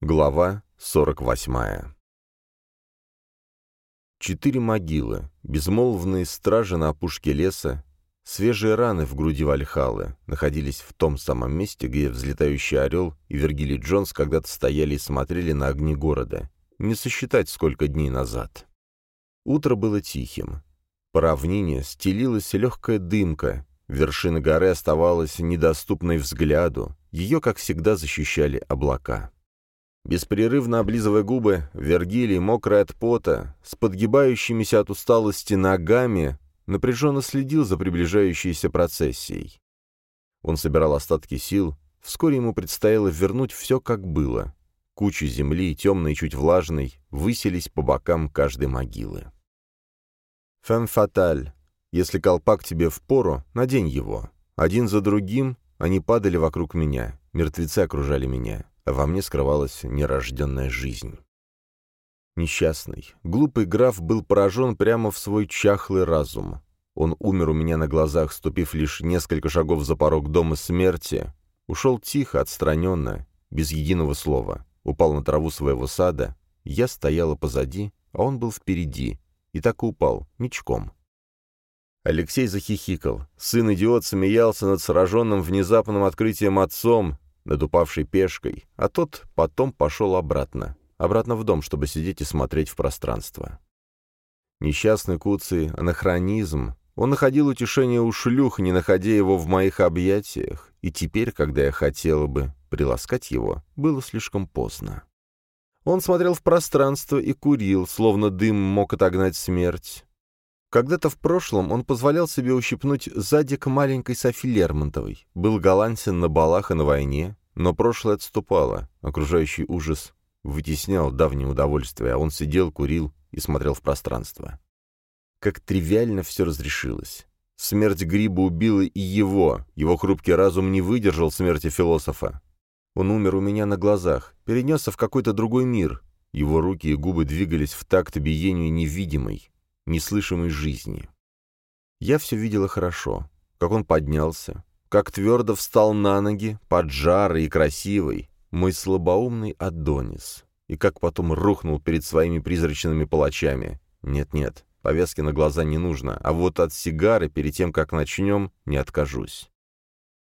Глава 48 Четыре могилы, безмолвные стражи на опушке леса, свежие раны в груди Вальхалы находились в том самом месте, где взлетающий орел и Вергилий Джонс когда-то стояли и смотрели на огни города. Не сосчитать, сколько дней назад. Утро было тихим. По равнине стелилась легкая дымка, вершина горы оставалась недоступной взгляду, ее, как всегда, защищали облака. Беспрерывно облизывая губы, Вергилий, мокрый от пота, с подгибающимися от усталости ногами, напряженно следил за приближающейся процессией. Он собирал остатки сил, вскоре ему предстояло вернуть все, как было. Кучи земли, темной и чуть влажной, высились по бокам каждой могилы. «Фэн фаталь. Если колпак тебе в пору, надень его. Один за другим они падали вокруг меня, мертвецы окружали меня во мне скрывалась нерожденная жизнь. Несчастный, глупый граф был поражен прямо в свой чахлый разум. Он умер у меня на глазах, ступив лишь несколько шагов за порог дома смерти, ушел тихо, отстраненно, без единого слова, упал на траву своего сада, я стояла позади, а он был впереди, и так и упал, ничком. Алексей захихикал. Сын-идиот смеялся над сраженным внезапным открытием отцом, над упавшей пешкой, а тот потом пошел обратно, обратно в дом, чтобы сидеть и смотреть в пространство. Несчастный Куций — анахронизм. Он находил утешение у шлюх, не находя его в моих объятиях, и теперь, когда я хотела бы приласкать его, было слишком поздно. Он смотрел в пространство и курил, словно дым мог отогнать смерть. Когда-то в прошлом он позволял себе ущипнуть задик маленькой Софи Лермонтовой, был галантен на балах и на войне, но прошлое отступало, окружающий ужас вытеснял давнее удовольствие, а он сидел, курил и смотрел в пространство. Как тривиально все разрешилось. Смерть Гриба убила и его, его хрупкий разум не выдержал смерти философа. Он умер у меня на глазах, перенесся в какой-то другой мир. Его руки и губы двигались в такт биению невидимой, неслышимой жизни. Я все видела хорошо, как он поднялся, как твердо встал на ноги, поджарый и красивый, мой слабоумный Адонис, и как потом рухнул перед своими призрачными палачами. Нет-нет, повязки на глаза не нужно, а вот от сигары перед тем, как начнем, не откажусь.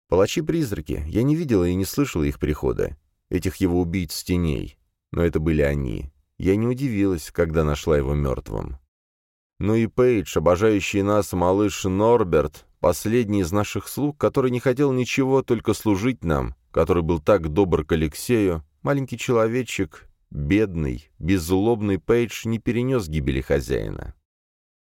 Палачи-призраки, я не видела и не слышала их прихода, этих его убийц теней, но это были они. Я не удивилась, когда нашла его мертвым. Ну и Пейдж, обожающий нас малыш Норберт, последний из наших слуг, который не хотел ничего, только служить нам, который был так добр к Алексею, маленький человечек, бедный, беззлобный Пейдж не перенес гибели хозяина.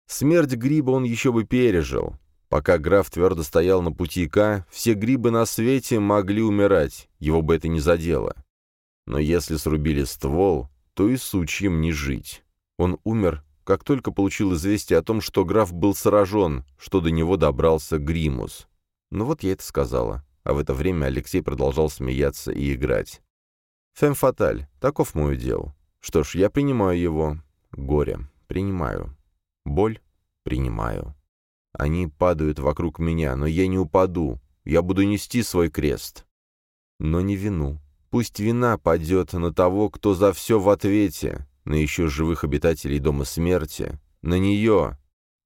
Смерть гриба он еще бы пережил. Пока граф твердо стоял на пути К, все грибы на свете могли умирать, его бы это не задело. Но если срубили ствол, то и сучьем не жить. Он умер как только получил известие о том, что граф был сражен, что до него добрался Гримус. Ну вот я это сказала. А в это время Алексей продолжал смеяться и играть. «Фем фаталь, таков мой удел. Что ж, я принимаю его. Горе. Принимаю. Боль. Принимаю. Они падают вокруг меня, но я не упаду. Я буду нести свой крест. Но не вину. Пусть вина падет на того, кто за все в ответе на еще живых обитателей Дома Смерти, на нее,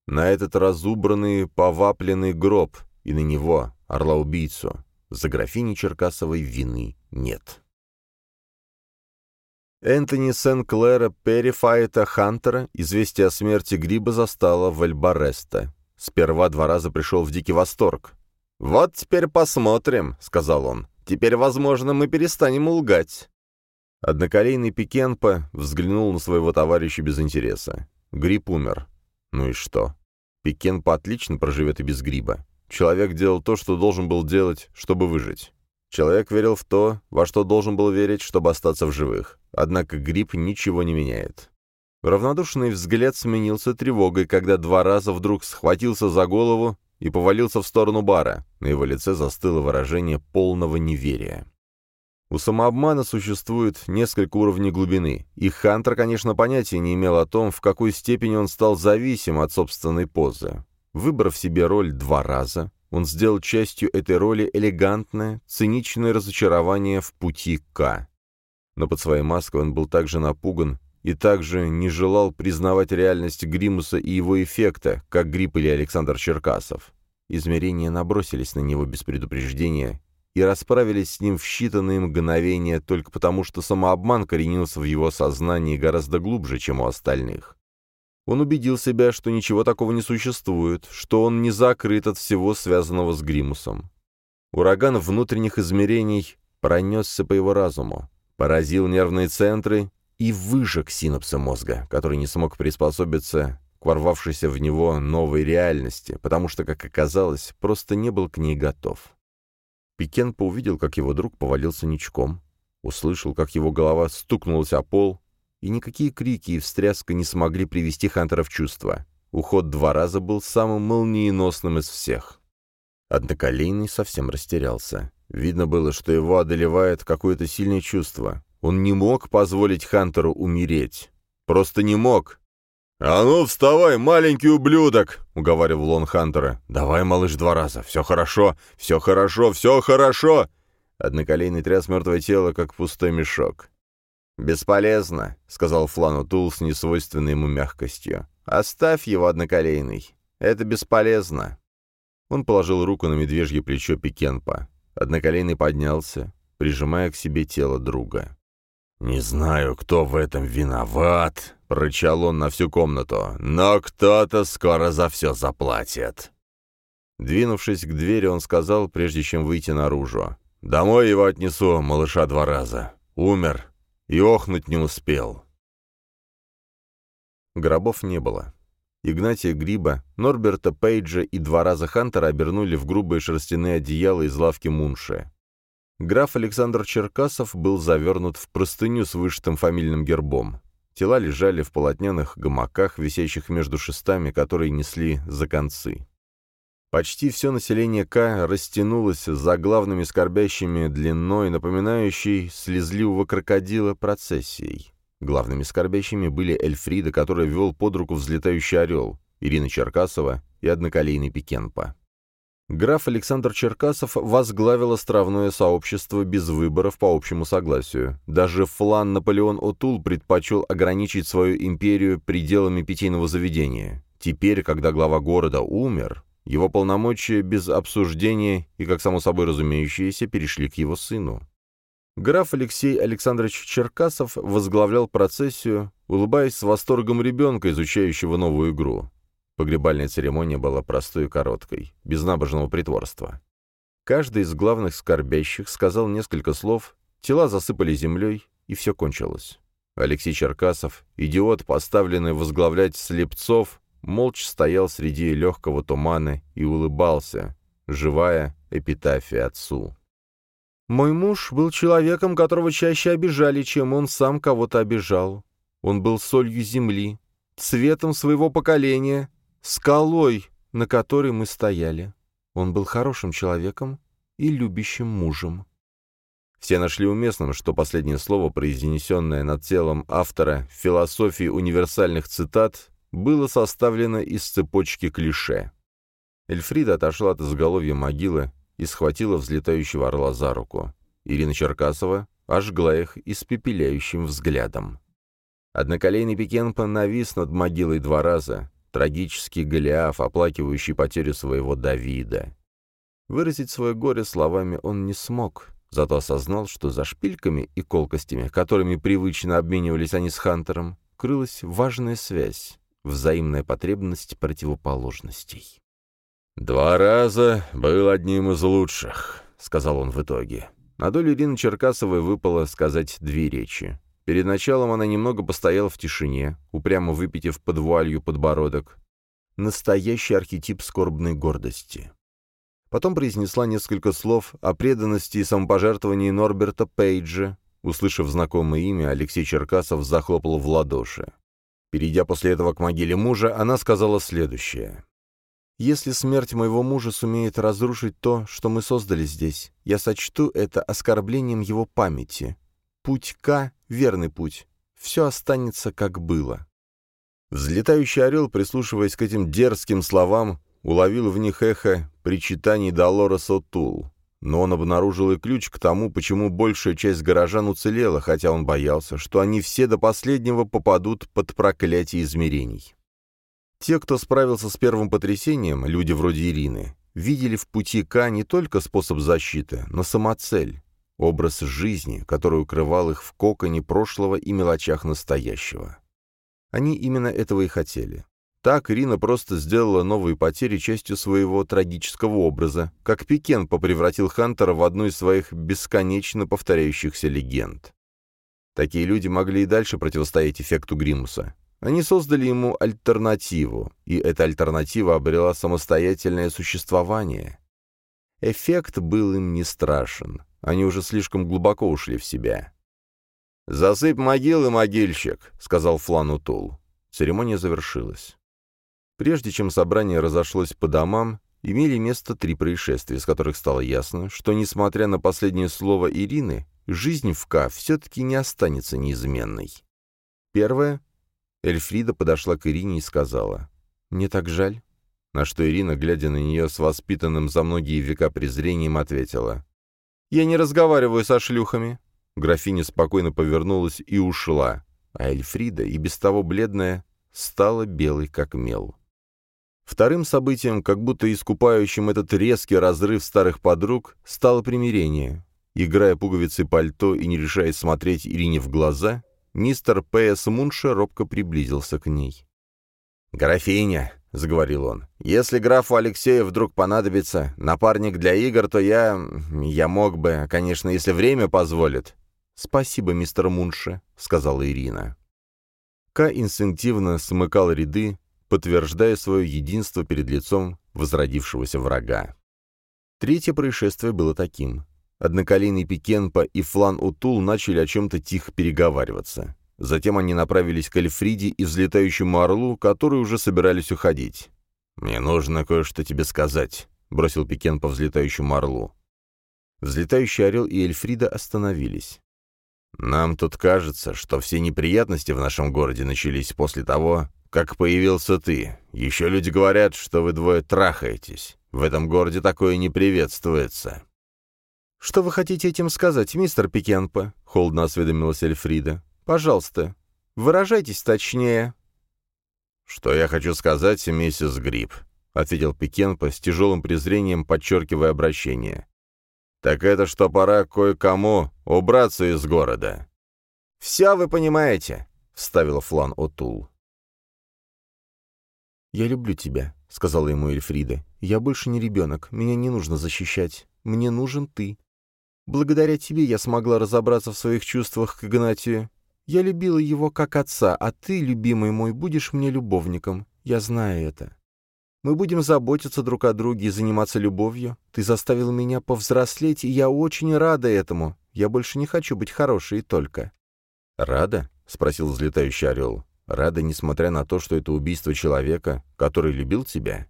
на этот разубранный, повапленный гроб, и на него, орла-убийцу. За графиней Черкасовой вины нет. Энтони Сен-Клэра Перифайта Хантера известие о смерти Гриба застало в Эльбареста. Сперва два раза пришел в дикий восторг. «Вот теперь посмотрим», — сказал он. «Теперь, возможно, мы перестанем лгать». Одноколейный Пикенпа взглянул на своего товарища без интереса. Гриб умер. Ну и что? Пикенпа отлично проживет и без гриба. Человек делал то, что должен был делать, чтобы выжить. Человек верил в то, во что должен был верить, чтобы остаться в живых. Однако гриб ничего не меняет. Равнодушный взгляд сменился тревогой, когда два раза вдруг схватился за голову и повалился в сторону бара. На его лице застыло выражение полного неверия. У самообмана существует несколько уровней глубины, и Хантер, конечно, понятия не имел о том, в какой степени он стал зависим от собственной позы. Выбрав себе роль два раза, он сделал частью этой роли элегантное, циничное разочарование в пути К. но под своей маской он был также напуган и также не желал признавать реальность Гримуса и его эффекта, как Грипп или Александр Черкасов. Измерения набросились на него без предупреждения и расправились с ним в считанные мгновения только потому, что самообман коренился в его сознании гораздо глубже, чем у остальных. Он убедил себя, что ничего такого не существует, что он не закрыт от всего связанного с Гримусом. Ураган внутренних измерений пронесся по его разуму, поразил нервные центры и выжег синапсы мозга, который не смог приспособиться к ворвавшейся в него новой реальности, потому что, как оказалось, просто не был к ней готов. Пикенпо увидел, как его друг повалился ничком, услышал, как его голова стукнулась о пол, и никакие крики и встряска не смогли привести Хантера в чувство. Уход два раза был самым молниеносным из всех. Одноколейный совсем растерялся. Видно было, что его одолевает какое-то сильное чувство. Он не мог позволить Хантеру умереть. Просто не мог. «А ну, вставай, маленький ублюдок!» — уговаривал он Хантера. «Давай, малыш, два раза. Все хорошо, все хорошо, все хорошо!» Одноколейный тряс мертвое тело, как пустой мешок. «Бесполезно», — сказал Флану Тул с несвойственной ему мягкостью. «Оставь его, одноколейный. Это бесполезно». Он положил руку на медвежье плечо Пикенпа. Одноколейный поднялся, прижимая к себе тело друга. «Не знаю, кто в этом виноват», — прорычал он на всю комнату, «но кто-то скоро за все заплатит». Двинувшись к двери, он сказал, прежде чем выйти наружу, «Домой его отнесу, малыша, два раза. Умер и охнуть не успел». Гробов не было. Игнатия Гриба, Норберта Пейджа и два раза Хантера обернули в грубые шерстяные одеяла из лавки Мунши. Граф Александр Черкасов был завернут в простыню с вышитым фамильным гербом. Тела лежали в полотняных гамаках, висящих между шестами, которые несли за концы. Почти все население К растянулось за главными скорбящими длиной, напоминающей слезливого крокодила процессией. Главными скорбящими были Эльфрида, который вел под руку взлетающий орел, Ирина Черкасова и одноколейный Пикенпа. Граф Александр Черкасов возглавил островное сообщество без выборов по общему согласию. Даже флан Наполеон Отул предпочел ограничить свою империю пределами питейного заведения. Теперь, когда глава города умер, его полномочия без обсуждения и, как само собой разумеющееся, перешли к его сыну. Граф Алексей Александрович Черкасов возглавлял процессию, улыбаясь с восторгом ребенка, изучающего новую игру. Погребальная церемония была простой и короткой, без набожного притворства. Каждый из главных скорбящих сказал несколько слов, тела засыпали землей, и все кончилось. Алексей Черкасов, идиот, поставленный возглавлять слепцов, молча стоял среди легкого тумана и улыбался, живая эпитафия отцу. «Мой муж был человеком, которого чаще обижали, чем он сам кого-то обижал. Он был солью земли, цветом своего поколения, скалой, на которой мы стояли. Он был хорошим человеком и любящим мужем. Все нашли уместным, что последнее слово, произнесенное над телом автора философии универсальных цитат, было составлено из цепочки клише. Эльфрида отошла от изголовья могилы и схватила взлетающего орла за руку. Ирина Черкасова ожгла их испепеляющим взглядом. Одноколейный Пикенпа навис над могилой два раза, трагический Голиаф, оплакивающий потерю своего Давида. Выразить свое горе словами он не смог, зато осознал, что за шпильками и колкостями, которыми привычно обменивались они с Хантером, крылась важная связь, взаимная потребность противоположностей. «Два раза был одним из лучших», — сказал он в итоге. На долю Ирины Черкасовой выпало сказать две речи. Перед началом она немного постояла в тишине, упрямо выпитив под вуалью подбородок. Настоящий архетип скорбной гордости. Потом произнесла несколько слов о преданности и самопожертвовании Норберта Пейджа. Услышав знакомое имя, Алексей Черкасов захлопал в ладоши. Перейдя после этого к могиле мужа, она сказала следующее. «Если смерть моего мужа сумеет разрушить то, что мы создали здесь, я сочту это оскорблением его памяти. Путь К — верный путь. Все останется, как было. Взлетающий орел, прислушиваясь к этим дерзким словам, уловил в них эхо причитаний Долореса Тул. Но он обнаружил и ключ к тому, почему большая часть горожан уцелела, хотя он боялся, что они все до последнего попадут под проклятие измерений. Те, кто справился с первым потрясением, люди вроде Ирины, видели в пути К не только способ защиты, но самоцель, образ жизни, который укрывал их в коконе прошлого и мелочах настоящего. Они именно этого и хотели. Так Ирина просто сделала новые потери частью своего трагического образа, как Пикен попревратил Хантера в одну из своих бесконечно повторяющихся легенд. Такие люди могли и дальше противостоять эффекту Гримуса. Они создали ему альтернативу, и эта альтернатива обрела самостоятельное существование. Эффект был им не страшен. Они уже слишком глубоко ушли в себя. «Засыпь могилы, могильщик», — сказал Флан Утул. Церемония завершилась. Прежде чем собрание разошлось по домам, имели место три происшествия, с которых стало ясно, что, несмотря на последнее слово Ирины, жизнь в К все-таки не останется неизменной. Первое. Эльфрида подошла к Ирине и сказала, «Мне так жаль». На что Ирина, глядя на нее с воспитанным за многие века презрением, ответила, «Я не разговариваю со шлюхами». Графиня спокойно повернулась и ушла, а Эльфрида, и без того бледная, стала белой как мел. Вторым событием, как будто искупающим этот резкий разрыв старых подруг, стало примирение. Играя пуговицы пальто и не решаясь смотреть Ирине в глаза, мистер П.С. Мунша робко приблизился к ней. «Графиня», — заговорил он, — «если графу Алексею вдруг понадобится напарник для игр, то я... я мог бы, конечно, если время позволит». «Спасибо, мистер Мунша», — сказала Ирина. Ка инстинктивно смыкал ряды, подтверждая свое единство перед лицом возродившегося врага. Третье происшествие было таким. Одноколейный Пикенпа и Флан Утул начали о чем-то тихо переговариваться. Затем они направились к Эльфриде и взлетающему орлу, которые уже собирались уходить. «Мне нужно кое-что тебе сказать», — бросил Пикен по взлетающему орлу. Взлетающий орел и Эльфрида остановились. «Нам тут кажется, что все неприятности в нашем городе начались после того, как появился ты. Еще люди говорят, что вы двое трахаетесь. В этом городе такое не приветствуется». «Что вы хотите этим сказать, мистер Пикенпо?» — холодно осведомилась Эльфрида. «Пожалуйста, выражайтесь точнее». «Что я хочу сказать, миссис Гриб», — ответил Пикенпо с тяжелым презрением, подчеркивая обращение. «Так это что пора кое-кому убраться из города». «Все вы понимаете», — вставила Флан Отул. «Я люблю тебя», — сказала ему Эльфрида. «Я больше не ребенок, меня не нужно защищать. Мне нужен ты. Благодаря тебе я смогла разобраться в своих чувствах к Игнатию. Я любила его как отца, а ты, любимый мой, будешь мне любовником. Я знаю это. Мы будем заботиться друг о друге и заниматься любовью. Ты заставил меня повзрослеть, и я очень рада этому. Я больше не хочу быть хорошей только». «Рада?» — спросил взлетающий орел. Рада, несмотря на то, что это убийство человека, который любил тебя?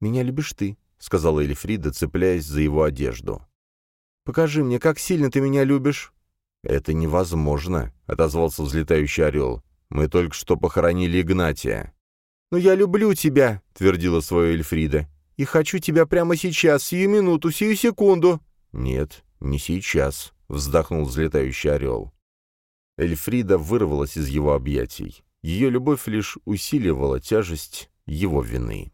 «Меня любишь ты», — сказала Элифрида, цепляясь за его одежду. «Покажи мне, как сильно ты меня любишь». «Это невозможно», — отозвался взлетающий орел. «Мы только что похоронили Игнатия». «Но я люблю тебя», — твердила свою Эльфрида. «И хочу тебя прямо сейчас, сию минуту, сию секунду». «Нет, не сейчас», — вздохнул взлетающий орел. Эльфрида вырвалась из его объятий. Ее любовь лишь усиливала тяжесть его вины.